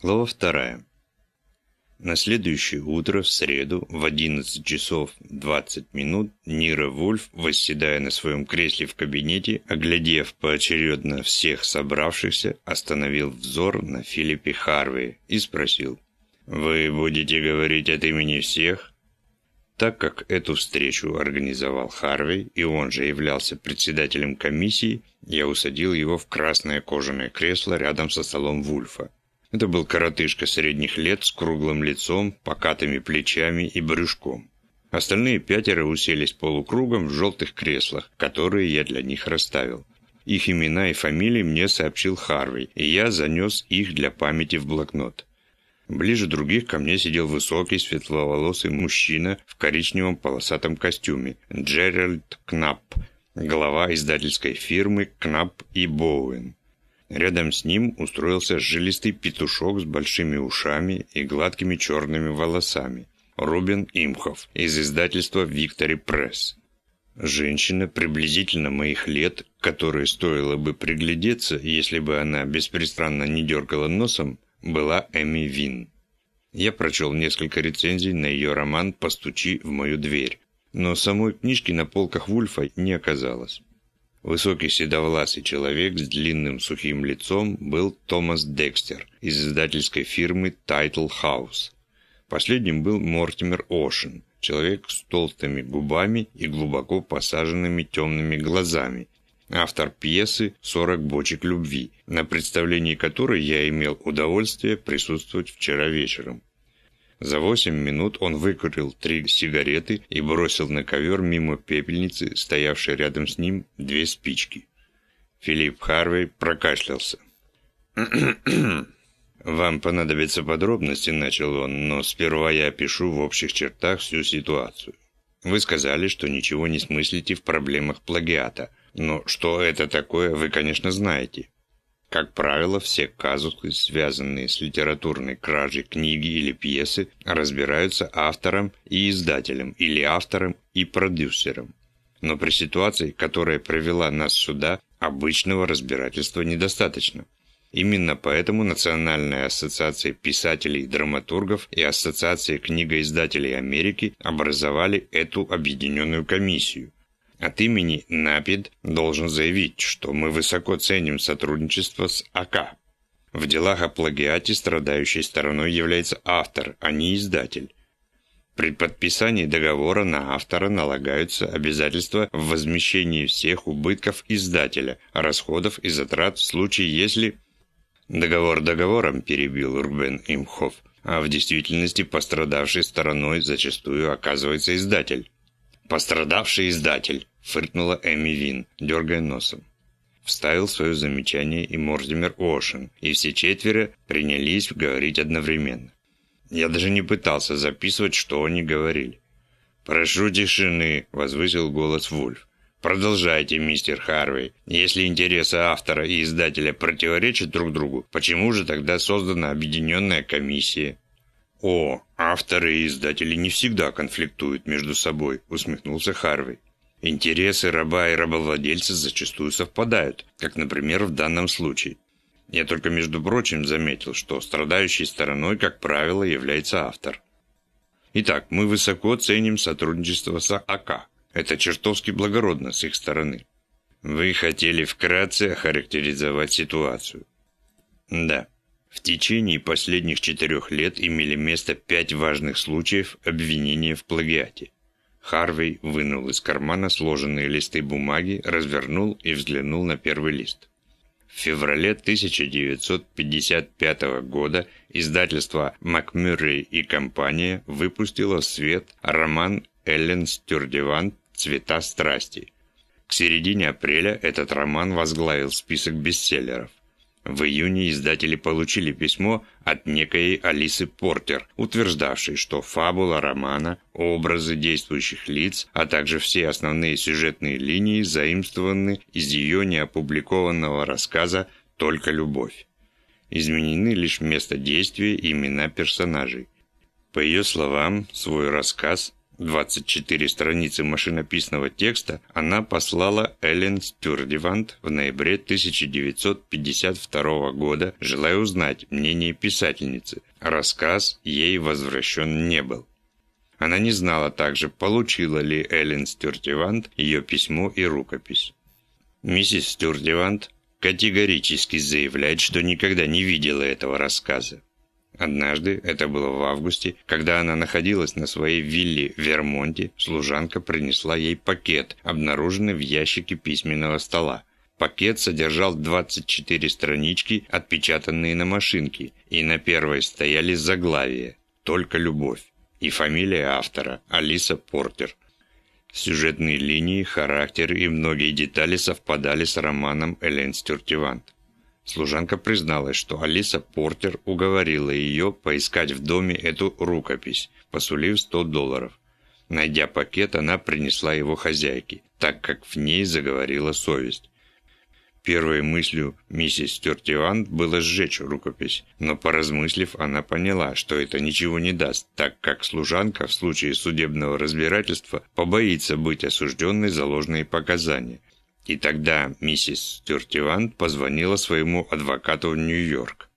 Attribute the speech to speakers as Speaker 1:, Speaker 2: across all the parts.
Speaker 1: Глава вторая. На следующее утро, в среду, в 11 часов 20 минут, Нира Вульф, восседая на своем кресле в кабинете, оглядев поочередно всех собравшихся, остановил взор на Филиппе Харви и спросил, «Вы будете говорить от имени всех?» Так как эту встречу организовал Харви, и он же являлся председателем комиссии, я усадил его в красное кожаное кресло рядом со столом Вульфа. Это был коротышка средних лет с круглым лицом, покатыми плечами и брюшком. Остальные пятеро уселись полукругом в желтых креслах, которые я для них расставил. Их имена и фамилии мне сообщил Харви, и я занес их для памяти в блокнот. Ближе других ко мне сидел высокий светловолосый мужчина в коричневом полосатом костюме, Джеральд Кнапп, глава издательской фирмы Кнапп и Боуэн. Рядом с ним устроился жилистый петушок с большими ушами и гладкими черными волосами. Рубин Имхов из издательства «Виктори Пресс». Женщина приблизительно моих лет, которой стоило бы приглядеться, если бы она беспрестанно не дергала носом, была Эми Вин. Я прочел несколько рецензий на ее роман «Постучи в мою дверь», но самой книжки на полках Вульфа не оказалось. Высокий седовласый человек с длинным сухим лицом был Томас Декстер из издательской фирмы Title House. Последним был Мортимер Ошен, человек с толстыми губами и глубоко посаженными темными глазами, автор пьесы «Сорок бочек любви», на представлении которой я имел удовольствие присутствовать вчера вечером. За восемь минут он выкурил три сигареты и бросил на ковер мимо пепельницы, стоявшей рядом с ним, две спички. Филипп Харвей прокашлялся. «Вам понадобятся подробности», — начал он, «но сперва я опишу в общих чертах всю ситуацию. Вы сказали, что ничего не смыслите в проблемах плагиата, но что это такое, вы, конечно, знаете. Как правило, все казусы, связанные с литературной кражей книги или пьесы, разбираются автором и издателем, или автором и продюсером. Но при ситуации, которая привела нас сюда, обычного разбирательства недостаточно. Именно поэтому Национальная ассоциация писателей и драматургов и Ассоциация книгоиздателей Америки образовали эту объединенную комиссию. От имени НАПИД должен заявить, что мы высоко ценим сотрудничество с АК. В делах о плагиате страдающей стороной является автор, а не издатель. При подписании договора на автора налагаются обязательства в возмещении всех убытков издателя, расходов и затрат в случае, если... Договор договором перебил Рубен Имхов, а в действительности пострадавшей стороной зачастую оказывается издатель. «Пострадавший издатель», — фыркнула Эми Вин, дергая носом. Вставил свое замечание и Мордимер Ошен, и все четверо принялись говорить одновременно. Я даже не пытался записывать, что они говорили. «Прошу тишины», — возвысил голос Вульф. «Продолжайте, мистер Харвей. Если интересы автора и издателя противоречат друг другу, почему же тогда создана объединенная комиссия?» «О, авторы и издатели не всегда конфликтуют между собой», — усмехнулся Харви. «Интересы раба и рабовладельца зачастую совпадают, как, например, в данном случае. Я только, между прочим, заметил, что страдающей стороной, как правило, является автор. Итак, мы высоко ценим сотрудничество с АК. Это чертовски благородно с их стороны. Вы хотели вкратце охарактеризовать ситуацию. Да. В течение последних четырех лет имели место пять важных случаев обвинения в плагиате. Харвей вынул из кармана сложенные листы бумаги, развернул и взглянул на первый лист. В феврале 1955 года издательство «МакМюррей и компания» выпустило в свет роман Эллен Стюрдеван «Цвета страсти». К середине апреля этот роман возглавил список бестселлеров. В июне издатели получили письмо от некой Алисы Портер, утверждавшей, что фабула романа, образы действующих лиц, а также все основные сюжетные линии заимствованы из ее неопубликованного рассказа «Только любовь». Изменены лишь место действия и имена персонажей. По ее словам, свой рассказ 24 страницы машинописного текста она послала Эллен Стюрдивант в ноябре 1952 года, желая узнать мнение писательницы. Рассказ ей возвращен не был. Она не знала также, получила ли Эллен Стюрдивант ее письмо и рукопись. Миссис Стюрдивант категорически заявляет, что никогда не видела этого рассказа. Однажды, это было в августе, когда она находилась на своей вилле в Вермонте, служанка принесла ей пакет, обнаруженный в ящике письменного стола. Пакет содержал 24 странички, отпечатанные на машинке, и на первой стояли заглавия «Только любовь» и фамилия автора Алиса Портер. Сюжетные линии, характер и многие детали совпадали с романом Элен Стюртивант. Служанка призналась, что Алиса Портер уговорила ее поискать в доме эту рукопись, посулив 100 долларов. Найдя пакет, она принесла его хозяйке, так как в ней заговорила совесть. Первой мыслью миссис Стюартивант было сжечь рукопись, но поразмыслив, она поняла, что это ничего не даст, так как служанка в случае судебного разбирательства побоится быть осужденной за ложные показания, и тогда миссис Стюартивант позвонила своему адвокату в Нью-Йорк.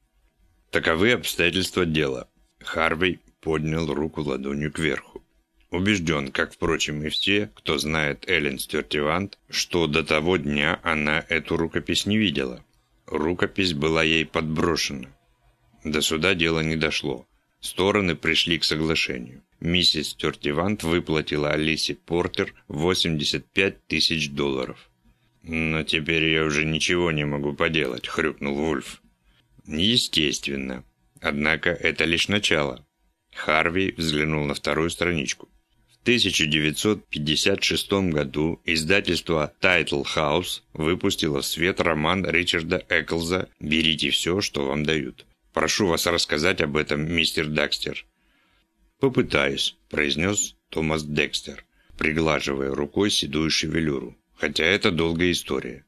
Speaker 1: Таковы обстоятельства дела. Харвей поднял руку ладонью кверху. Убежден, как, впрочем, и все, кто знает Эллен Стюартивант, что до того дня она эту рукопись не видела. Рукопись была ей подброшена. До суда дело не дошло. Стороны пришли к соглашению. Миссис Стюартивант выплатила Алисе Портер 85 тысяч долларов. «Но теперь я уже ничего не могу поделать», — хрюкнул Вульф. «Естественно. Однако это лишь начало». Харви взглянул на вторую страничку. В 1956 году издательство Title House выпустило в свет роман Ричарда Эклза «Берите все, что вам дают». Прошу вас рассказать об этом, мистер Декстер. «Попытаюсь», – произнес Томас Декстер, приглаживая рукой седую шевелюру хотя это долгая история.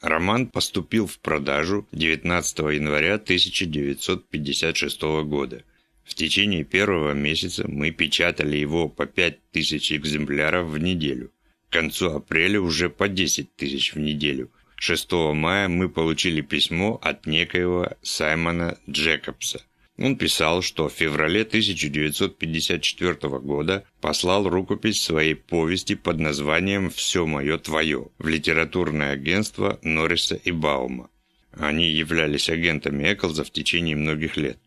Speaker 1: Роман поступил в продажу 19 января 1956 года. В течение первого месяца мы печатали его по 5000 экземпляров в неделю. К концу апреля уже по 10 тысяч в неделю. 6 мая мы получили письмо от некоего Саймона Джекобса – он писал, что в феврале 1954 года послал рукопись своей повести под названием «Все мое твое» в литературное агентство Норриса и Баума. Они являлись агентами Эклза в течение многих лет.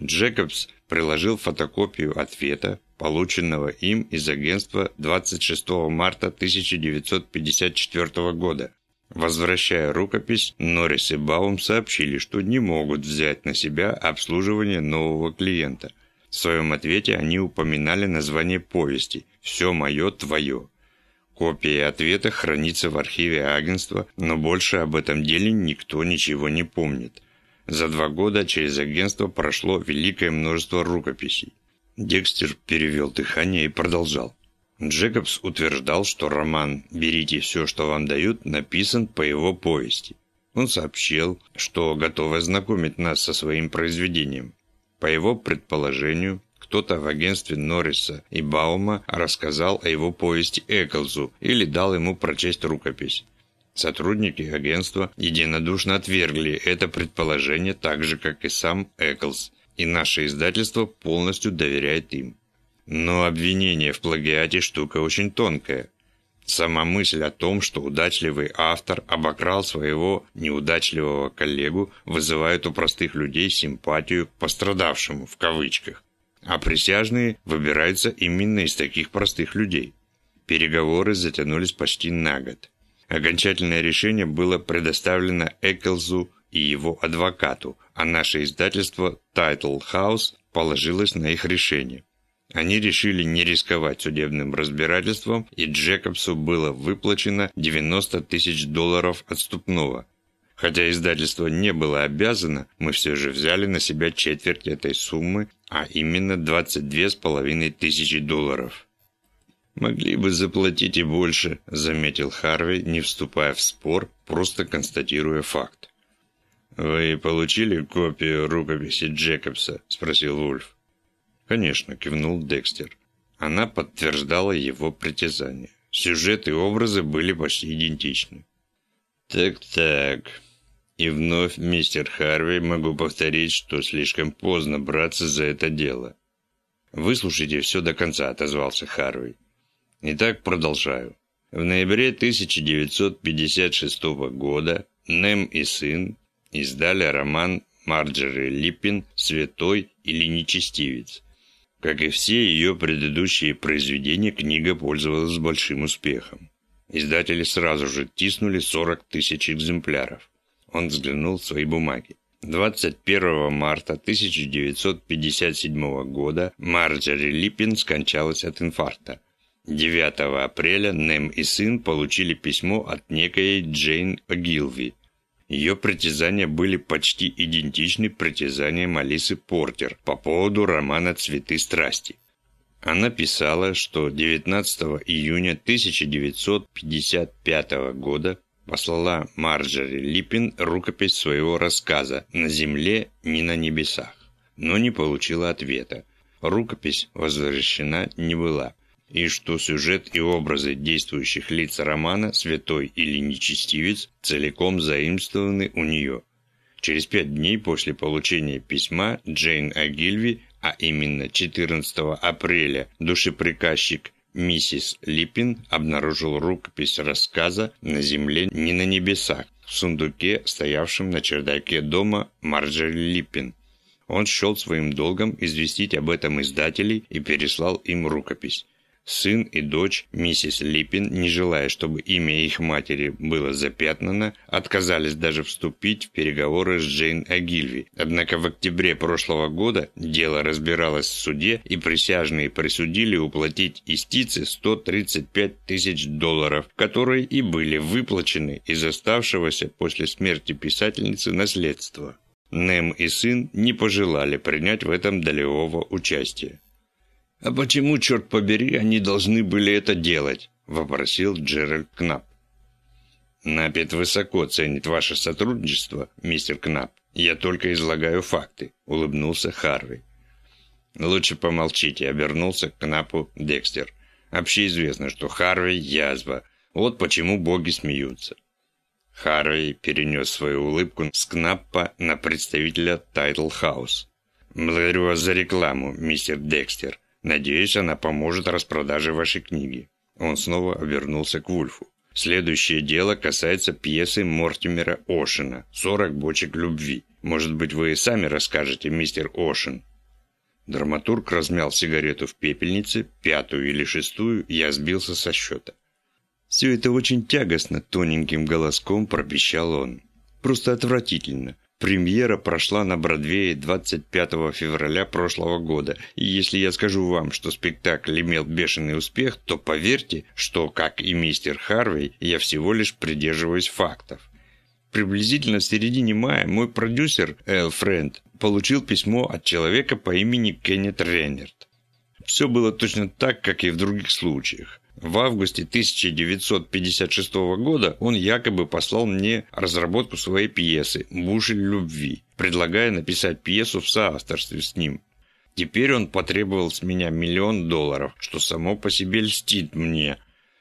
Speaker 1: Джекобс приложил фотокопию ответа, полученного им из агентства 26 марта 1954 года, Возвращая рукопись, Норрис и Баум сообщили, что не могут взять на себя обслуживание нового клиента. В своем ответе они упоминали название повести «Все мое, твое». Копия ответа хранится в архиве агентства, но больше об этом деле никто ничего не помнит. За два года через агентство прошло великое множество рукописей. Декстер перевел дыхание и продолжал. Джекобс утверждал, что роман «Берите все, что вам дают» написан по его повести. Он сообщил, что готов ознакомить нас со своим произведением. По его предположению, кто-то в агентстве Норриса и Баума рассказал о его повести Эклзу или дал ему прочесть рукопись. Сотрудники агентства единодушно отвергли это предположение так же, как и сам Эклз, и наше издательство полностью доверяет им. Но обвинение в плагиате штука очень тонкая. Сама мысль о том, что удачливый автор обокрал своего неудачливого коллегу, вызывает у простых людей симпатию пострадавшему, в кавычках. А присяжные выбираются именно из таких простых людей. Переговоры затянулись почти на год. Окончательное решение было предоставлено Эклзу и его адвокату, а наше издательство Title House положилось на их решение. Они решили не рисковать судебным разбирательством, и Джекобсу было выплачено 90 тысяч долларов отступного. Хотя издательство не было обязано, мы все же взяли на себя четверть этой суммы, а именно 22,5 тысячи долларов. «Могли бы заплатить и больше», – заметил Харви, не вступая в спор, просто констатируя факт. «Вы получили копию рукописи Джекобса?» – спросил Вульф. «Конечно», – кивнул Декстер. Она подтверждала его притязания. Сюжет и образы были почти идентичны. «Так-так. И вновь, мистер Харви, могу повторить, что слишком поздно браться за это дело». «Выслушайте все до конца», — отозвался Харви. «Итак, продолжаю. В ноябре 1956 года Нем и сын издали роман Марджери Липпин «Святой или нечестивец». Как и все ее предыдущие произведения, книга пользовалась большим успехом. Издатели сразу же тиснули 40 тысяч экземпляров. Он взглянул в свои бумаги. 21 марта 1957 года Марджери Липпин скончалась от инфаркта. 9 апреля Нем и сын получили письмо от некой Джейн Огилви, ее притязания были почти идентичны притязаниям Алисы Портер по поводу романа «Цветы страсти». Она писала, что 19 июня 1955 года послала Марджори Липпин рукопись своего рассказа «На земле, не на небесах», но не получила ответа. Рукопись возвращена не была и что сюжет и образы действующих лиц романа «Святой или нечестивец» целиком заимствованы у нее. Через пять дней после получения письма Джейн Агильви, а именно 14 апреля, душеприказчик миссис Липпин обнаружил рукопись рассказа «На земле, не на небесах» в сундуке, стоявшем на чердаке дома Марджери Липпин. Он счел своим долгом известить об этом издателей и переслал им рукопись. Сын и дочь, миссис Липпин, не желая, чтобы имя их матери было запятнано, отказались даже вступить в переговоры с Джейн Агильви. Однако в октябре прошлого года дело разбиралось в суде, и присяжные присудили уплатить истице 135 тысяч долларов, которые и были выплачены из оставшегося после смерти писательницы наследства. Нем и сын не пожелали принять в этом долевого участия. «А почему, черт побери, они должны были это делать?» – вопросил Джеральд Кнап. «Напет высоко ценит ваше сотрудничество, мистер Кнап. Я только излагаю факты», – улыбнулся Харви. «Лучше помолчите», – обернулся к Кнапу Декстер. «Общеизвестно, что Харви – язва. Вот почему боги смеются». Харви перенес свою улыбку с Кнаппа на представителя Тайтл Хаус. «Благодарю вас за рекламу, мистер Декстер. Надеюсь, она поможет распродаже вашей книги». Он снова обернулся к Вульфу. Следующее дело касается пьесы Мортимера Ошена «Сорок бочек любви». Может быть, вы сами расскажете, мистер Ошен?» Драматург размял сигарету в пепельнице, пятую или шестую, я сбился со счета. «Все это очень тягостно», — тоненьким голоском пропищал он. «Просто отвратительно. Премьера прошла на Бродвее 25 февраля прошлого года, и если я скажу вам, что спектакль имел бешеный успех, то поверьте, что, как и мистер Харвей, я всего лишь придерживаюсь фактов. Приблизительно в середине мая мой продюсер, Эл Френд, получил письмо от человека по имени Кеннет Рейнерт. Все было точно так, как и в других случаях. В августе 1956 года он якобы послал мне разработку своей пьесы «Бушель любви», предлагая написать пьесу в соавторстве с ним. Теперь он потребовал с меня миллион долларов, что само по себе льстит мне.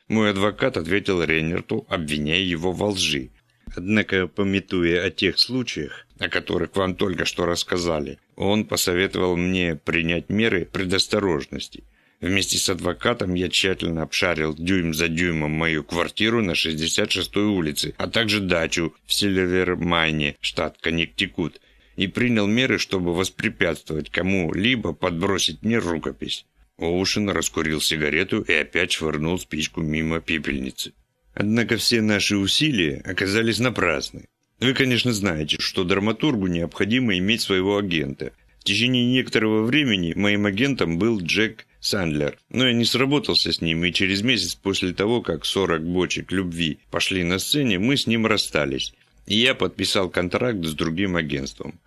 Speaker 1: Мой адвокат ответил Рейнерту, обвиняя его во лжи. Однако, пометуя о тех случаях, о которых вам только что рассказали, он посоветовал мне принять меры предосторожности – Вместе с адвокатом я тщательно обшарил дюйм за дюймом мою квартиру на 66-й улице, а также дачу в Сильвермайне, штат Коннектикут, и принял меры, чтобы воспрепятствовать кому-либо подбросить мне рукопись. Оушен раскурил сигарету и опять швырнул спичку мимо пепельницы. Однако все наши усилия оказались напрасны. Вы, конечно, знаете, что драматургу необходимо иметь своего агента. В течение некоторого времени моим агентом был Джек Сандлер. Но я не сработался с ним, и через месяц после того, как 40 бочек любви пошли на сцене, мы с ним расстались. И я подписал контракт с другим агентством.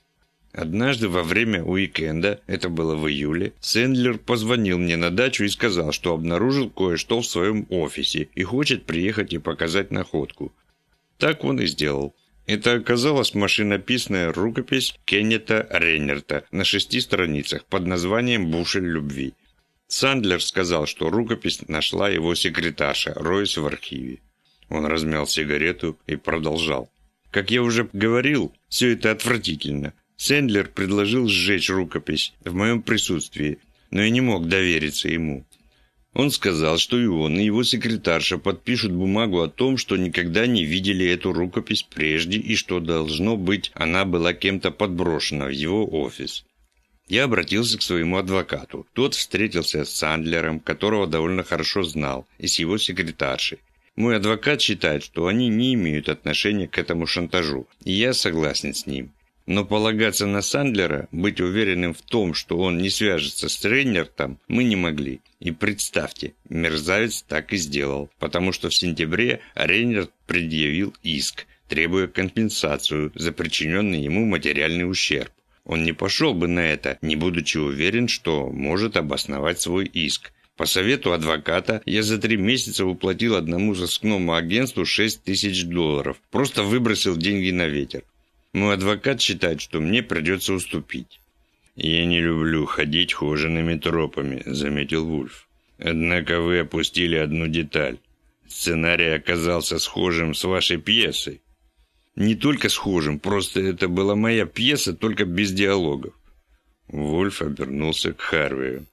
Speaker 1: Однажды во время уикенда, это было в июле, Сэндлер позвонил мне на дачу и сказал, что обнаружил кое-что в своем офисе и хочет приехать и показать находку. Так он и сделал. Это оказалась машинописная рукопись Кеннета Рейнерта на шести страницах под названием «Бушель любви». Сандлер сказал, что рукопись нашла его секретарша, роясь в архиве. Он размял сигарету и продолжал. Как я уже говорил, все это отвратительно. Сэндлер предложил сжечь рукопись в моем присутствии, но я не мог довериться ему. Он сказал, что и он, и его секретарша подпишут бумагу о том, что никогда не видели эту рукопись прежде и что, должно быть, она была кем-то подброшена в его офис. Я обратился к своему адвокату. Тот встретился с Сандлером, которого довольно хорошо знал, и с его секретаршей. Мой адвокат считает, что они не имеют отношения к этому шантажу, и я согласен с ним. Но полагаться на Сандлера, быть уверенным в том, что он не свяжется с Рейнертом, мы не могли. И представьте, мерзавец так и сделал, потому что в сентябре Рейнерт предъявил иск, требуя компенсацию за причиненный ему материальный ущерб. Он не пошел бы на это, не будучи уверен, что может обосновать свой иск. По совету адвоката я за три месяца уплатил одному заскному агентству 6 тысяч долларов. Просто выбросил деньги на ветер. Мой адвокат считает, что мне придется уступить. «Я не люблю ходить хожеными тропами», — заметил Вульф. «Однако вы опустили одну деталь. Сценарий оказался схожим с вашей пьесой». «Не только схожим, просто это была моя пьеса, только без диалогов». Вульф обернулся к Харвею.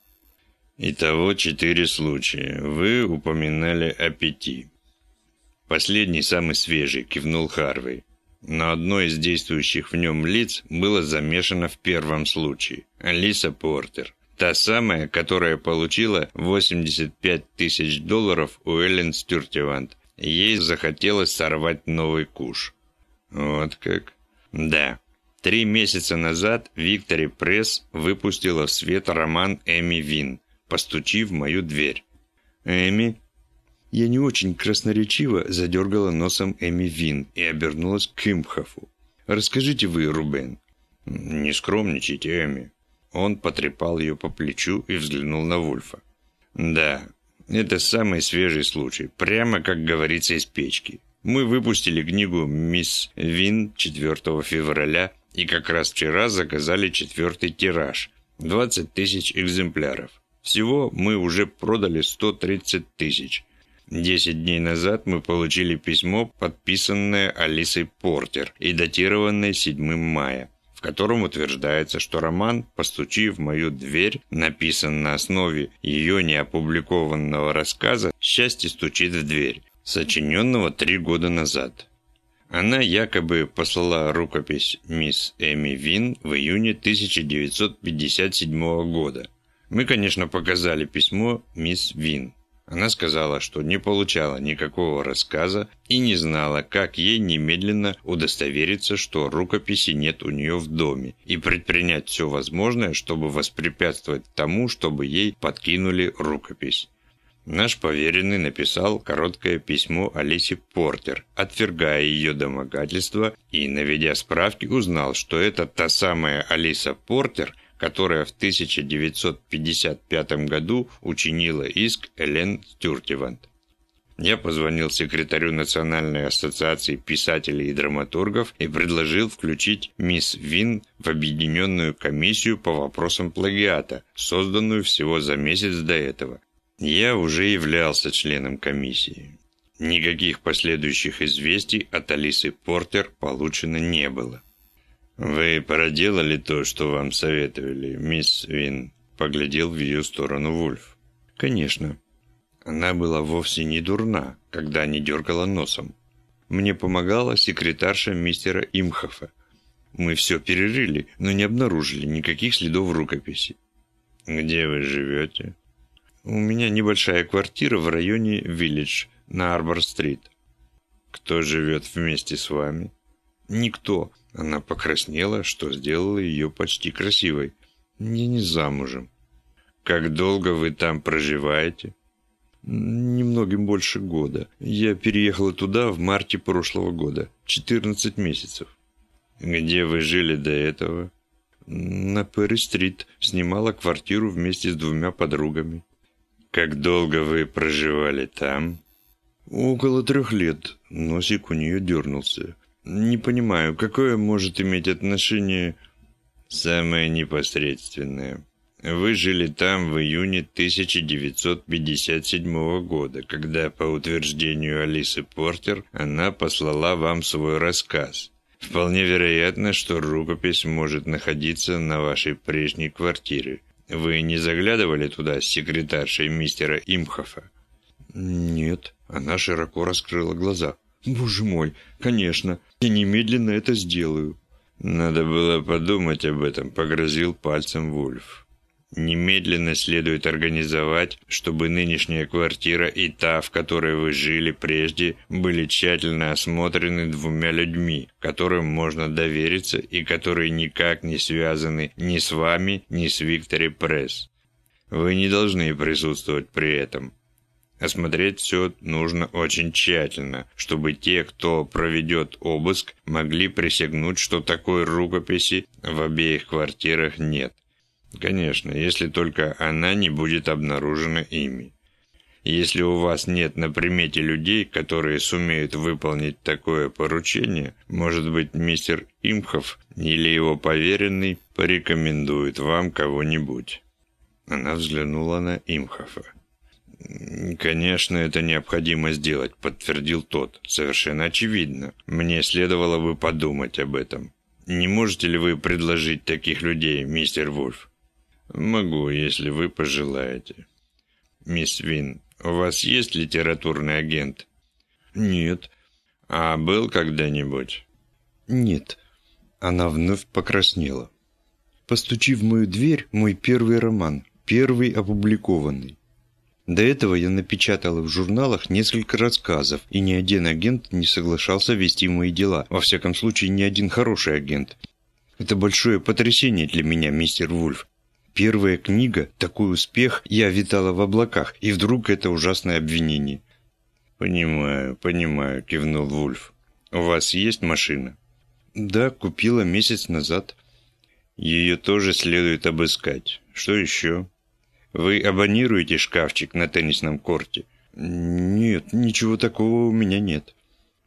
Speaker 1: «Итого четыре случая. Вы упоминали о пяти». «Последний самый свежий», — кивнул Харвей но одно из действующих в нем лиц было замешано в первом случае – Алиса Портер. Та самая, которая получила 85 тысяч долларов у Эллен Стюртевант. Ей захотелось сорвать новый куш. Вот как? Да. Три месяца назад Виктори Пресс выпустила в свет роман Эми Вин «Постучи в мою дверь». Эми я не очень красноречиво задергала носом Эми Вин и обернулась к Имхофу. «Расскажите вы, Рубен». «Не скромничайте, Эми». Он потрепал ее по плечу и взглянул на Вульфа. «Да, это самый свежий случай, прямо как говорится из печки. Мы выпустили книгу «Мисс Вин» 4 февраля и как раз вчера заказали четвертый тираж – 20 тысяч экземпляров. Всего мы уже продали 130 тысяч. Десять дней назад мы получили письмо, подписанное Алисой Портер и датированное 7 мая, в котором утверждается, что роман «Постучи в мою дверь» написан на основе ее неопубликованного рассказа «Счастье стучит в дверь», сочиненного три года назад. Она якобы послала рукопись мисс Эми Вин в июне 1957 года. Мы, конечно, показали письмо мисс Вин. Она сказала, что не получала никакого рассказа и не знала, как ей немедленно удостовериться, что рукописи нет у нее в доме, и предпринять все возможное, чтобы воспрепятствовать тому, чтобы ей подкинули рукопись. Наш поверенный написал короткое письмо Алисе Портер, отвергая ее домогательство и, наведя справки, узнал, что это та самая Алиса Портер – которая в 1955 году учинила иск Элен Стюртевант. Я позвонил секретарю Национальной ассоциации писателей и драматургов и предложил включить мисс Вин в объединенную комиссию по вопросам плагиата, созданную всего за месяц до этого. Я уже являлся членом комиссии. Никаких последующих известий от Алисы Портер получено не было. «Вы проделали то, что вам советовали, мисс Вин?» Поглядел в ее сторону Вульф. «Конечно. Она была вовсе не дурна, когда не дергала носом. Мне помогала секретарша мистера Имхофа. Мы все перерыли, но не обнаружили никаких следов рукописи. «Где вы живете?» «У меня небольшая квартира в районе Виллидж на Арбор-стрит». «Кто живет вместе с вами?» «Никто. Она покраснела, что сделало ее почти красивой. «Не не замужем». «Как долго вы там проживаете?» «Немногим больше года. Я переехала туда в марте прошлого года. 14 месяцев». «Где вы жили до этого?» «На Перри-стрит. Снимала квартиру вместе с двумя подругами». «Как долго вы проживали там?» «Около трех лет». Носик у нее дернулся. Не понимаю, какое может иметь отношение самое непосредственное. Вы жили там в июне 1957 года, когда, по утверждению Алисы Портер, она послала вам свой рассказ. Вполне вероятно, что рукопись может находиться на вашей прежней квартире. Вы не заглядывали туда с секретаршей мистера Имхофа?
Speaker 2: Нет. Она широко раскрыла глаза. Боже мой, конечно, я немедленно это сделаю.
Speaker 1: Надо было подумать об этом, погрозил пальцем Вульф. Немедленно следует организовать, чтобы нынешняя квартира и та, в которой вы жили прежде, были тщательно осмотрены двумя людьми, которым можно довериться и которые никак не связаны ни с вами, ни с Виктори Пресс. Вы не должны присутствовать при этом. Осмотреть все нужно очень тщательно, чтобы те, кто проведет обыск, могли присягнуть, что такой рукописи в обеих квартирах нет. Конечно, если только она не будет обнаружена ими. Если у вас нет на примете людей, которые сумеют выполнить такое поручение, может быть, мистер Имхов или его поверенный порекомендует вам кого-нибудь. Она взглянула на Имхофа. «Конечно, это необходимо сделать», — подтвердил тот. «Совершенно очевидно. Мне следовало бы подумать об этом. Не можете ли вы предложить таких людей, мистер Вульф?» «Могу, если вы пожелаете». «Мисс Вин, у вас есть литературный агент?»
Speaker 2: «Нет».
Speaker 1: «А был когда-нибудь?»
Speaker 2: «Нет». Она вновь покраснела. «Постучи в мою дверь» – мой первый роман, первый опубликованный. До этого я напечатала в журналах несколько рассказов, и ни один агент не соглашался вести мои дела. Во всяком случае, ни один хороший агент. Это большое потрясение для меня, мистер Вульф. Первая книга, такой успех, я витала в облаках, и вдруг это ужасное обвинение.
Speaker 1: «Понимаю, понимаю», – кивнул Вульф. «У вас есть машина?»
Speaker 2: «Да, купила месяц назад».
Speaker 1: «Ее тоже следует обыскать. Что еще?» «Вы абонируете шкафчик на теннисном корте?»
Speaker 2: «Нет, ничего такого у меня нет».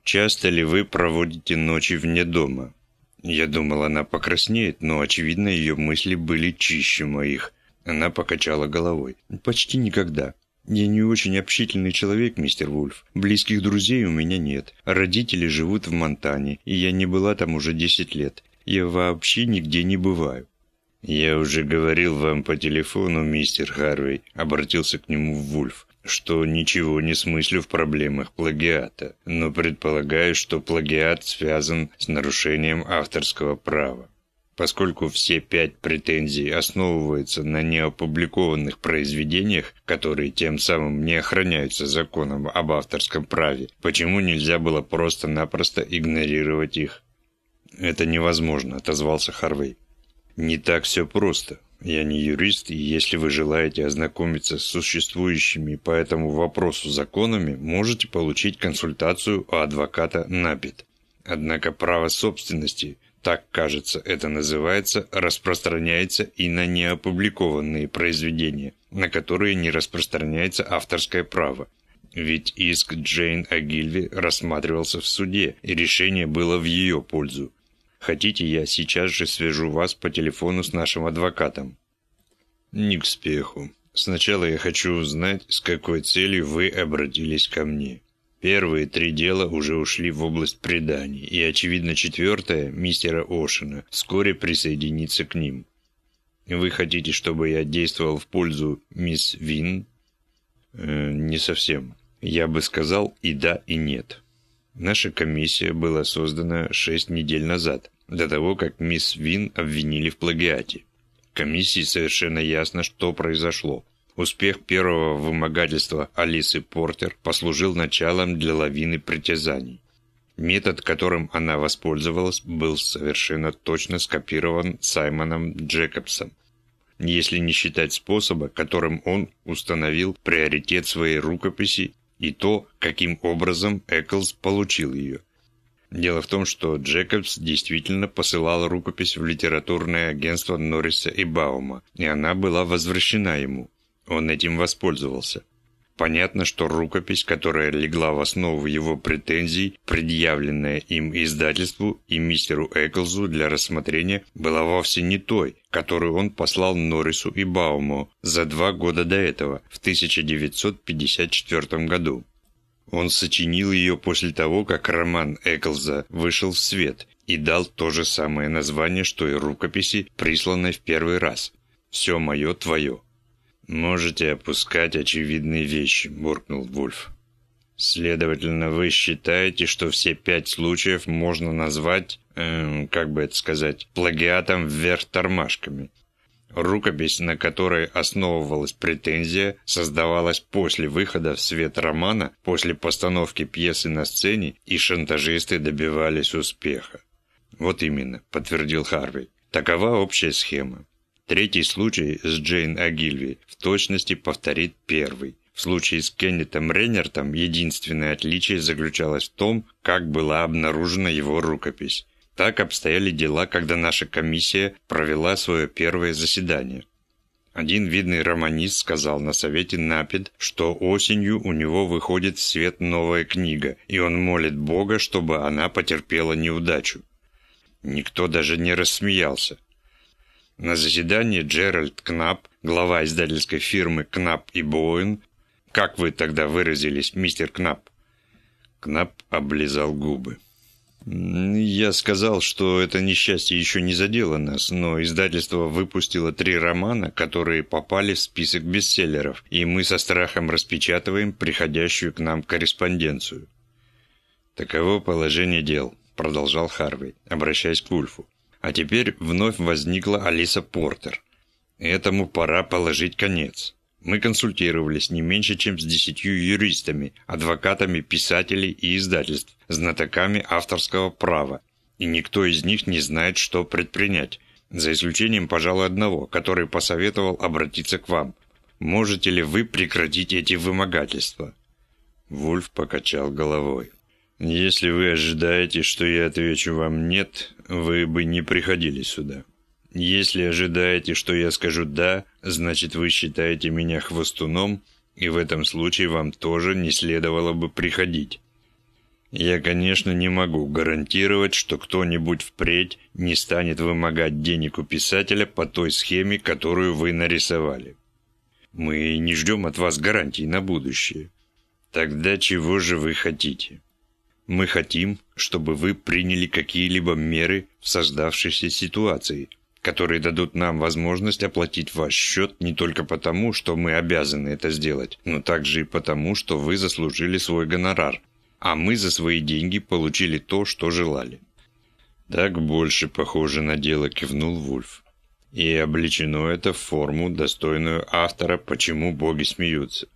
Speaker 1: «Часто ли вы проводите ночи вне дома?» Я думал, она покраснеет, но, очевидно, ее мысли были чище моих. Она покачала головой.
Speaker 2: «Почти никогда. Я не очень общительный человек, мистер Вульф. Близких друзей у меня нет. Родители живут в Монтане, и я не была там уже десять лет. Я вообще нигде не бываю».
Speaker 1: «Я уже говорил вам по телефону, мистер Харвей», — обратился к нему Вульф что ничего не смыслю в проблемах плагиата, но предполагаю, что плагиат связан с нарушением авторского права. Поскольку все пять претензий основываются на неопубликованных произведениях, которые тем самым не охраняются законом об авторском праве, почему нельзя было просто-напросто игнорировать их?
Speaker 2: «Это невозможно», — отозвался Харвей.
Speaker 1: «Не так все просто. Я не юрист, и если вы желаете ознакомиться с существующими по этому вопросу законами, можете получить консультацию у адвоката Набит. Однако право собственности, так кажется это называется, распространяется и на неопубликованные произведения, на которые не распространяется авторское право. Ведь иск Джейн Агильви рассматривался в суде, и решение было в ее пользу. Хотите, я сейчас же свяжу вас по телефону с нашим адвокатом?» «Не к спеху. Сначала я хочу узнать, с какой целью вы обратились ко мне. Первые три дела уже ушли в область преданий, и, очевидно, четвертое, мистера Ошина, вскоре присоединится к ним. Вы хотите, чтобы я действовал в пользу мисс Вин?» э, «Не совсем. Я бы сказал и да, и нет». Наша комиссия была создана шесть недель назад, до того, как мисс Вин обвинили в плагиате. Комиссии совершенно ясно, что произошло. Успех первого вымогательства Алисы Портер послужил началом для лавины притязаний. Метод, которым она воспользовалась, был совершенно точно скопирован Саймоном Джекобсом, если не считать способа, которым он установил приоритет своей рукописи и то, каким образом Эклс получил ее. Дело в том, что Джекобс действительно посылал рукопись в литературное агентство Норриса и Баума, и она была возвращена ему. Он этим воспользовался. Понятно, что рукопись, которая легла в основу его претензий, предъявленная им издательству и мистеру Эклзу для рассмотрения, была вовсе не той, которую он послал Норрису и Бауму за два года до этого, в 1954 году. Он сочинил ее после того, как роман Эклза вышел в свет и дал то же самое название, что и рукописи, присланной в первый раз «Все мое твое». «Можете опускать очевидные вещи», – буркнул Вульф. «Следовательно, вы считаете, что все пять случаев можно назвать, эм, как бы это сказать, плагиатом вверх тормашками?» Рукопись, на которой основывалась претензия, создавалась после выхода в свет романа, после постановки пьесы на сцене, и шантажисты добивались успеха. «Вот именно», – подтвердил Харви. «Такова общая схема. Третий случай с Джейн Агильви в точности повторит первый. В случае с Кеннетом Рейнертом единственное отличие заключалось в том, как была обнаружена его рукопись. Так обстояли дела, когда наша комиссия провела свое первое заседание. Один видный романист сказал на совете Напид, что осенью у него выходит в свет новая книга, и он молит Бога, чтобы она потерпела неудачу. Никто даже не рассмеялся. На заседании Джеральд Кнап, глава издательской фирмы Кнап и Боуэн, как вы тогда выразились, мистер Кнап? Кнап облизал губы. Я сказал, что это несчастье еще не задело нас, но издательство выпустило три романа, которые попали в список бестселлеров, и мы со страхом распечатываем приходящую к нам корреспонденцию. Таково положение дел, продолжал Харвей, обращаясь к Вульфу. А теперь вновь возникла Алиса Портер. Этому пора положить конец. Мы консультировались не меньше, чем с десятью юристами, адвокатами писателей и издательств, знатоками авторского права, и никто из них не знает, что предпринять, за исключением, пожалуй, одного, который посоветовал обратиться к вам. Можете ли вы прекратить эти вымогательства?» Вульф покачал головой. Если вы ожидаете, что я отвечу вам «нет», вы бы не приходили сюда. Если ожидаете, что я скажу «да», значит вы считаете меня хвостуном, и в этом случае вам тоже не следовало бы приходить. Я, конечно, не могу гарантировать, что кто-нибудь впредь не станет вымогать денег у писателя по той схеме, которую вы нарисовали. Мы не ждем от вас гарантий на будущее. Тогда чего же вы хотите? Мы хотим, чтобы вы приняли какие-либо меры в создавшейся ситуации, которые дадут нам возможность оплатить ваш счет не только потому, что мы обязаны это сделать, но также и потому, что вы заслужили свой гонорар, а мы за свои деньги получили то, что желали. Так больше похоже на дело, кивнул Вульф. И обличено это в форму, достойную автора «Почему боги смеются».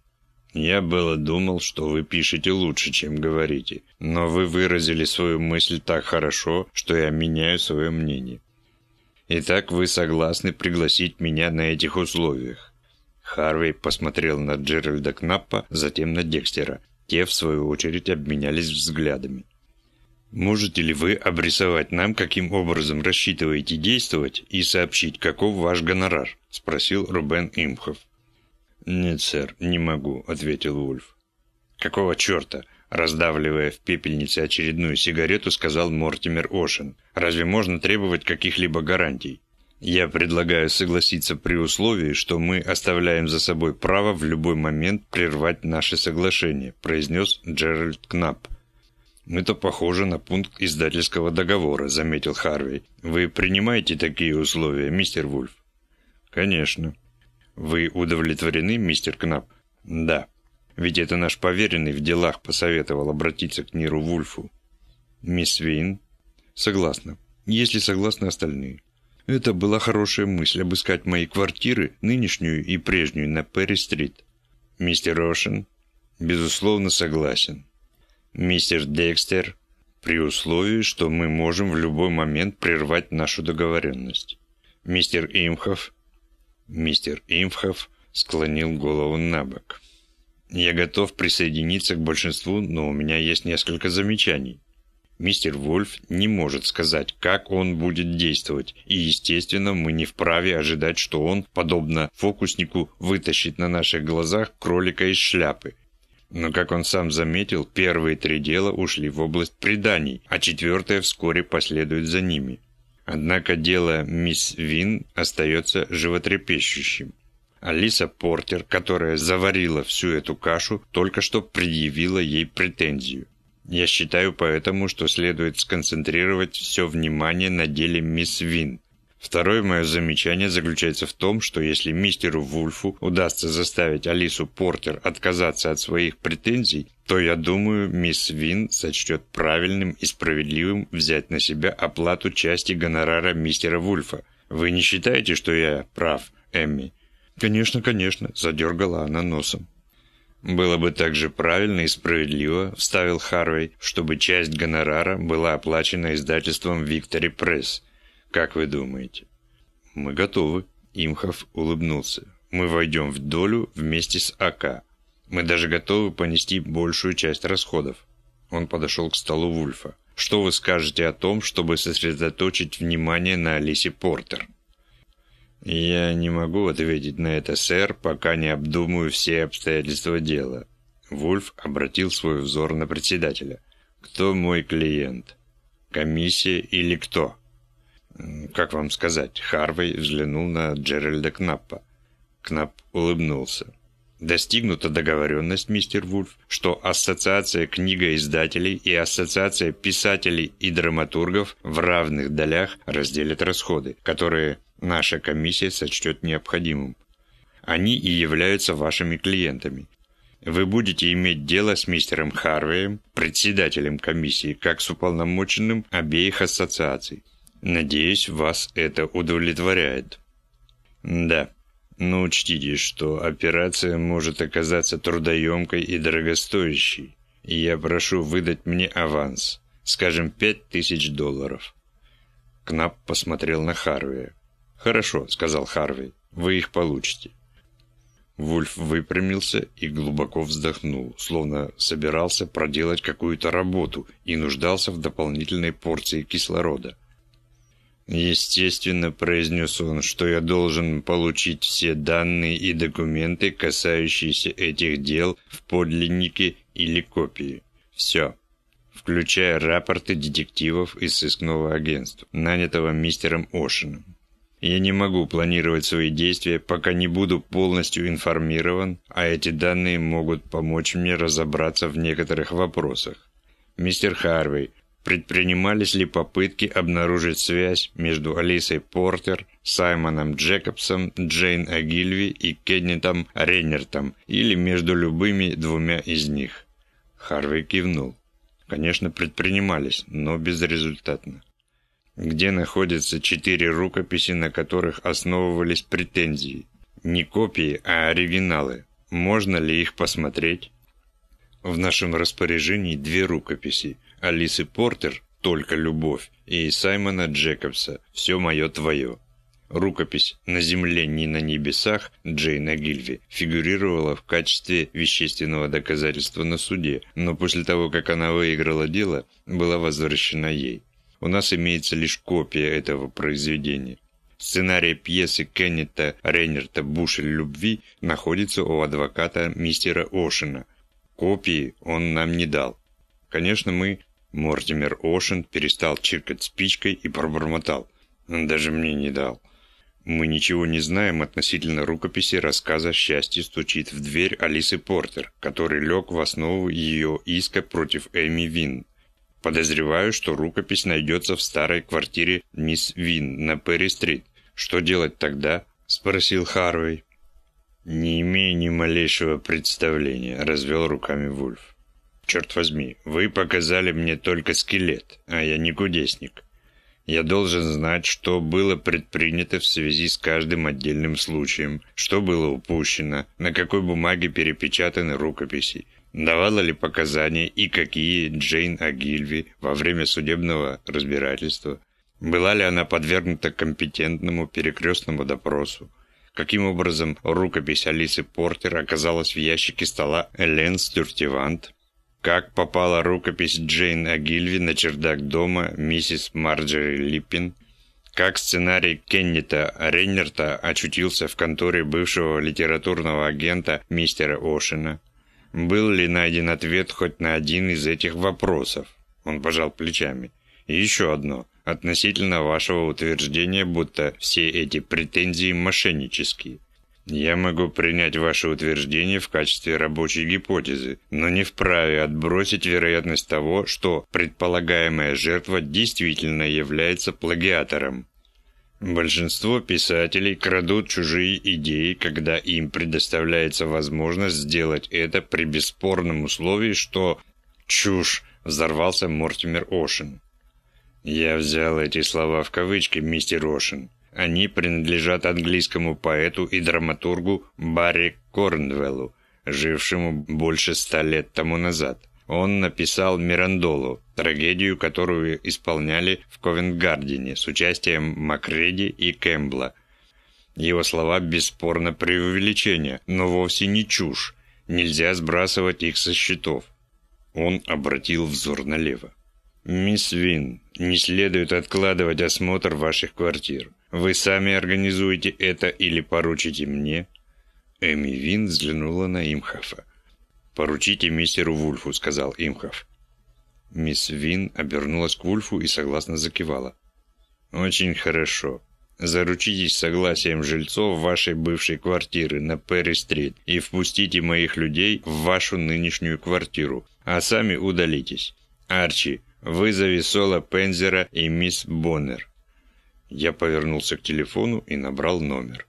Speaker 1: Я было думал, что вы пишете лучше, чем говорите, но вы выразили свою мысль так хорошо, что я меняю свое мнение. Итак, вы согласны пригласить меня на этих условиях?» Харвей посмотрел на Джеральда Кнаппа, затем на Декстера. Те, в свою очередь, обменялись взглядами. «Можете ли вы обрисовать нам, каким образом рассчитываете действовать и сообщить, каков ваш гонорар?» – спросил Рубен Имхов. «Нет, сэр, не могу», — ответил Ульф. «Какого черта?» Раздавливая в пепельнице очередную сигарету, сказал Мортимер Ошен. «Разве можно требовать каких-либо гарантий? Я предлагаю согласиться при условии, что мы оставляем за собой право в любой момент прервать наше соглашение», произнес Джеральд Кнап. «Это похоже на пункт издательского договора», — заметил Харвей. «Вы принимаете такие условия, мистер Вульф?» «Конечно», «Вы удовлетворены, мистер Кнап?» «Да. Ведь это наш поверенный в делах посоветовал обратиться к Ниру Вульфу». «Мисс Вин?» «Согласна. Если согласны остальные». Это была хорошая мысль обыскать мои квартиры, нынешнюю и прежнюю, на Перри-стрит. Мистер Рошен? Безусловно, согласен. Мистер Декстер? При условии, что мы можем в любой момент прервать нашу договоренность. Мистер Имхов? Мистер Имфхов склонил голову на бок. «Я готов присоединиться к большинству, но у меня есть несколько замечаний. Мистер Вольф не может сказать, как он будет действовать, и, естественно, мы не вправе ожидать, что он, подобно фокуснику, вытащит на наших глазах кролика из шляпы. Но, как он сам заметил, первые три дела ушли в область преданий, а четвертое вскоре последует за ними. Однако дело мисс Вин остается животрепещущим. Алиса Портер, которая заварила всю эту кашу, только что предъявила ей претензию. Я считаю поэтому, что следует сконцентрировать все внимание на деле мисс Вин. Второе мое замечание заключается в том, что если мистеру Вульфу удастся заставить Алису Портер отказаться от своих претензий, то, я думаю, мисс Вин сочтет правильным и справедливым взять на себя оплату части гонорара мистера Вульфа. Вы не считаете, что я прав, Эмми?
Speaker 2: Конечно, конечно, задергала она носом.
Speaker 1: «Было бы также правильно и справедливо», – вставил Харвей, «чтобы часть гонорара была оплачена издательством «Виктори Пресс». Как вы думаете?»
Speaker 2: «Мы готовы», – Имхов улыбнулся. «Мы войдем в долю вместе с АК. Мы даже готовы понести большую часть расходов». Он подошел к столу Вульфа. «Что вы скажете о том, чтобы сосредоточить внимание на Алисе Портер?»
Speaker 1: «Я не могу ответить на это, сэр, пока не обдумаю все обстоятельства дела». Вульф обратил свой взор на председателя. «Кто мой клиент? Комиссия или кто?» «Как вам сказать?» Харвей взглянул на Джеральда Кнаппа. Кнапп улыбнулся. Достигнута договоренность, мистер Вульф, что Ассоциация книгоиздателей и Ассоциация писателей и драматургов в равных долях разделят расходы, которые наша комиссия сочтет необходимым. Они и являются вашими клиентами. Вы будете иметь дело с мистером Харвеем, председателем комиссии, как с уполномоченным обеих ассоциаций. Надеюсь, вас это удовлетворяет. Да, но учтите, что операция может оказаться трудоемкой и дорогостоящей, и я прошу выдать мне аванс, скажем, пять тысяч долларов. Кнап посмотрел на Харвея. «Хорошо», — сказал Харви, — «вы их получите». Вульф выпрямился и глубоко вздохнул, словно собирался проделать какую-то работу и нуждался в дополнительной порции кислорода. «Естественно», — произнес он, — «что я должен получить все данные и документы, касающиеся этих дел в подлиннике или копии. Все, включая рапорты детективов из сыскного агентства, нанятого мистером Ошином. Я не могу планировать свои действия, пока не буду полностью информирован, а эти данные могут помочь мне разобраться в некоторых вопросах. Мистер Харвей, предпринимались ли попытки обнаружить связь между Алисой Портер, Саймоном Джекобсом, Джейн Агильви и Кеннетом Рейнертом или между любыми двумя из них? Харвей кивнул. Конечно, предпринимались, но безрезультатно где находятся четыре рукописи, на которых основывались претензии. Не копии, а оригиналы. Можно ли их посмотреть? В нашем распоряжении две рукописи. Алисы Портер «Только любовь» и Саймона Джекобса «Все мое твое». Рукопись «На земле, не на небесах» Джейна Гильви фигурировала в качестве вещественного доказательства на суде, но после того, как она выиграла дело, была возвращена ей у нас имеется лишь копия этого произведения. Сценарий пьесы Кеннета Рейнерта «Бушель любви» находится у адвоката мистера Ошена. Копии он нам не дал. Конечно, мы... Мортимер Ошен перестал чиркать спичкой и пробормотал. Он даже мне не дал. Мы ничего не знаем относительно рукописи рассказа «Счастье стучит в дверь» Алисы Портер, который лег в основу ее иска против Эми Вин. Подозреваю, что рукопись найдется в старой квартире мисс Вин на Перри-стрит. Что делать тогда? Спросил Харвей. Не имею ни малейшего представления, развел руками Вульф. Черт возьми, вы показали мне только скелет, а я не кудесник. Я должен знать, что было предпринято в связи с каждым отдельным случаем, что было упущено, на какой бумаге перепечатаны рукописи, давала ли показания и какие Джейн Агильви во время судебного разбирательства, была ли она подвергнута компетентному перекрестному допросу, каким образом рукопись Алисы Портер оказалась в ящике стола Элен Стюртевант, Как попала рукопись Джейн Агильви на чердак дома миссис Марджери Липпин? Как сценарий Кеннета Рейнерта очутился в конторе бывшего литературного агента мистера Ошена? Был ли найден ответ хоть на один из этих вопросов? Он пожал плечами. И еще одно. Относительно вашего утверждения, будто все эти претензии мошеннические. Я могу принять ваше утверждение в качестве рабочей гипотезы, но не вправе отбросить вероятность того, что предполагаемая жертва действительно является плагиатором. Большинство писателей крадут чужие идеи, когда им предоставляется возможность сделать это при бесспорном условии, что «чушь» взорвался Мортимер Ошен. Я взял эти слова в кавычки, мистер Ошен. Они принадлежат английскому поэту и драматургу Барри Корнвеллу, жившему больше ста лет тому назад. Он написал «Мирандолу», трагедию, которую исполняли в Ковенгардене с участием Макреди и Кэмпбелла. Его слова бесспорно преувеличение, но вовсе не чушь. Нельзя сбрасывать их со счетов. Он обратил взор налево. «Мисс Вин, не следует откладывать осмотр ваших квартир. Вы сами организуете это или поручите мне?» Эми Вин взглянула на Имхафа. «Поручите мистеру Вульфу», — сказал Имхаф. Мисс Вин обернулась к Вульфу и согласно закивала. «Очень хорошо. Заручитесь согласием жильцов вашей бывшей квартиры на Перри-стрит и впустите моих людей в вашу нынешнюю квартиру, а сами удалитесь. Арчи, вызови Соло Пензера и мисс Боннер. Я повернулся к телефону и набрал номер.